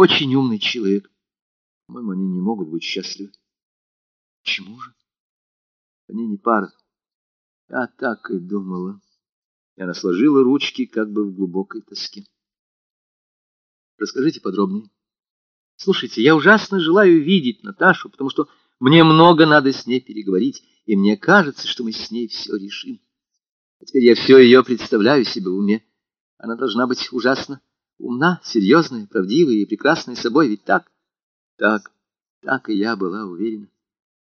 очень умный человек. По-моему, они не могут быть счастливы. Почему же? Они не пара. Я так и думала. И она сложила ручки как бы в глубокой тоске. Расскажите подробнее. Слушайте, я ужасно желаю видеть Наташу, потому что мне много надо с ней переговорить, и мне кажется, что мы с ней все решим. А теперь я все ее представляю себе в уме. Она должна быть ужасно умна, серьезная, правдивая и прекрасная собой, ведь так? Так, так и я была уверена.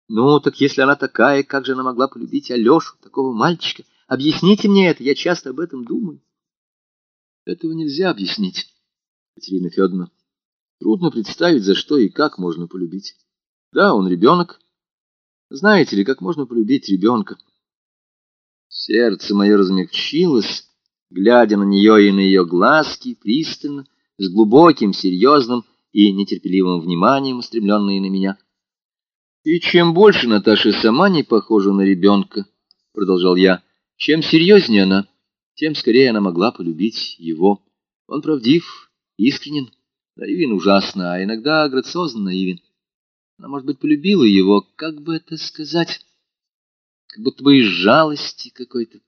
Ну, так если она такая, как же она могла полюбить Алешу, такого мальчика? Объясните мне это, я часто об этом думаю. Этого нельзя объяснить, Катерина Федоровна. Трудно представить, за что и как можно полюбить. Да, он ребенок. Знаете ли, как можно полюбить ребенка? Сердце мое размягчилось, глядя на нее и на ее глазки, пристально, с глубоким, серьезным и нетерпеливым вниманием, устремленные на меня. И чем больше Наташа сама не похожа на ребенка, продолжал я, чем серьезнее она, тем скорее она могла полюбить его. Он правдив, искренен, наивен ужасно, а иногда грациозно наивен. Она, может быть, полюбила его, как бы это сказать, как будто бы из жалости какой-то.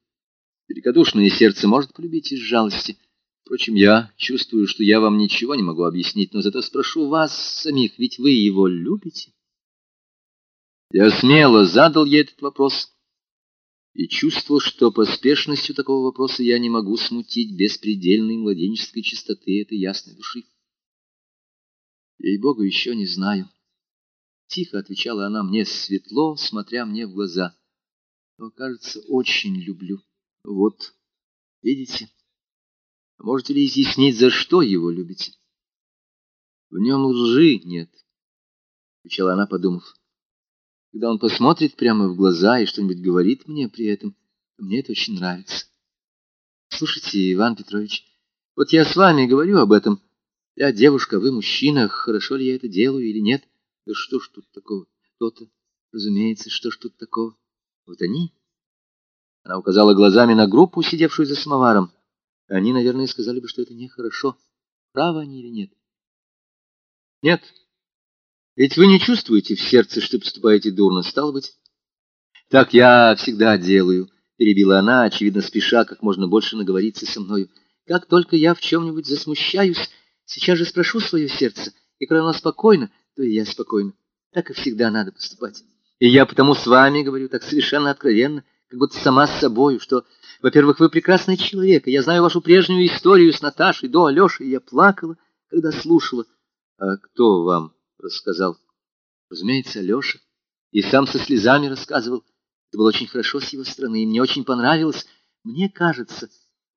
Великодушное сердце может полюбить из жалости. Впрочем, я чувствую, что я вам ничего не могу объяснить, но зато спрошу вас самих, ведь вы его любите. Я смело задал ей этот вопрос и чувствовал, что поспешностью такого вопроса я не могу смутить беспредельной младенческой чистоты этой ясной души. Ей-богу, еще не знаю. Тихо отвечала она мне светло, смотря мне в глаза. Но, кажется, очень люблю. Вот, видите? Можете ли изъяснить, за что его любите? В нем лжи нет, отвечала она, подумав. Когда он посмотрит прямо в глаза и что-нибудь говорит мне при этом, мне это очень нравится. Слушайте, Иван Петрович, вот я с вами говорю об этом. Я девушка, вы мужчина, хорошо ли я это делаю или нет? Да что ж тут такого? То-то, разумеется, что ж тут такого? Вот они. Она указала глазами на группу, сидевшую за самоваром. Они, наверное, сказали бы, что это нехорошо. Правы они или нет? Нет. Ведь вы не чувствуете в сердце, что поступаете дурно, стало быть? Так я всегда делаю, перебила она, очевидно, спеша как можно больше наговориться со мною. Как только я в чем-нибудь засмущаюсь, сейчас же спрошу свое сердце, и когда оно спокойно, то и я спокойна. Так и всегда надо поступать. И я потому с вами говорю так совершенно откровенно, как будто сама с собою, что, во-первых, вы прекрасный человек, и я знаю вашу прежнюю историю с Наташей до Алеши, и я плакала, когда слушала. А кто вам рассказал. Разумеется, Алеша. И сам со слезами рассказывал. Это было очень хорошо с его стороны, и мне очень понравилось. Мне кажется,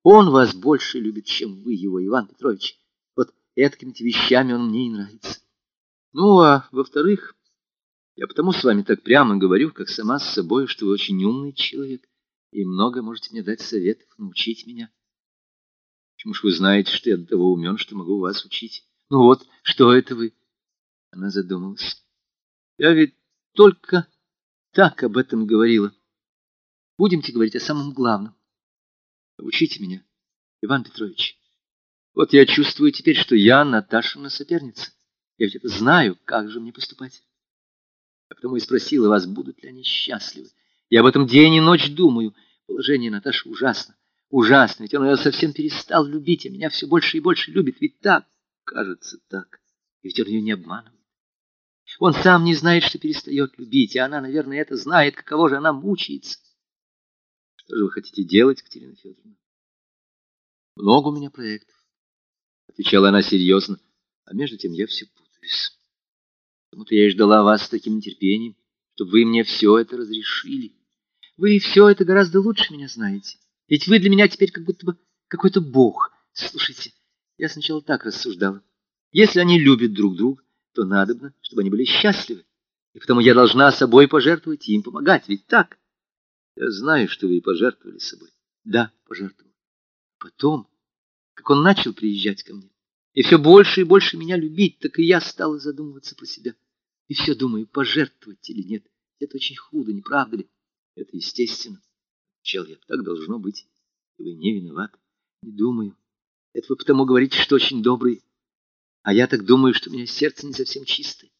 он вас больше любит, чем вы его, Иван Петрович. Вот этакими-то вещами он мне и нравится. Ну, а во-вторых, я потому с вами так прямо говорю, как сама с собой, что вы очень умный человек, и много можете мне дать советов, научить меня. Почему ж вы знаете, что я до того умен, что могу вас учить? Ну вот, что это вы? Она задумалась. Я ведь только так об этом говорила. Будемте говорить о самом главном. Учите меня, Иван Петрович. Вот я чувствую теперь, что я Наташина соперница. Я ведь это знаю, как же мне поступать. Я потому и спросила вас, будут ли они счастливы. Я об этом день и ночь думаю. Положение Наташи ужасно. Ужасно, ведь он ее совсем перестал любить, а меня все больше и больше любит. Ведь так, кажется, так. И ведь он ее не обманывает. Он сам не знает, что перестает любить, и она, наверное, это знает, каково же она мучается. Что же вы хотите делать, Катерина Федоровна? Много у меня проектов, отвечала она серьезно, а между тем я все путаюсь. Потому-то я и ждала вас с таким нетерпением, чтобы вы мне все это разрешили. Вы все это гораздо лучше меня знаете. Ведь вы для меня теперь как будто бы какой-то бог. Слушайте, я сначала так рассуждала. Если они любят друг друга, то надобно, чтобы они были счастливы. И потому я должна собой пожертвовать и им помогать, ведь так? Я знаю, что вы и пожертвовали собой. Да, пожертвовал. Потом, как он начал приезжать ко мне, и все больше и больше меня любить, так и я стала задумываться про себя. И все думаю, пожертвовать или нет. Это очень худо, не правда ли? Это естественно. Чел, я, так должно быть. И вы не виноваты. Не думаю. Это вы потому говорите, что очень добрый. А я так думаю, что у меня сердце не совсем чистое.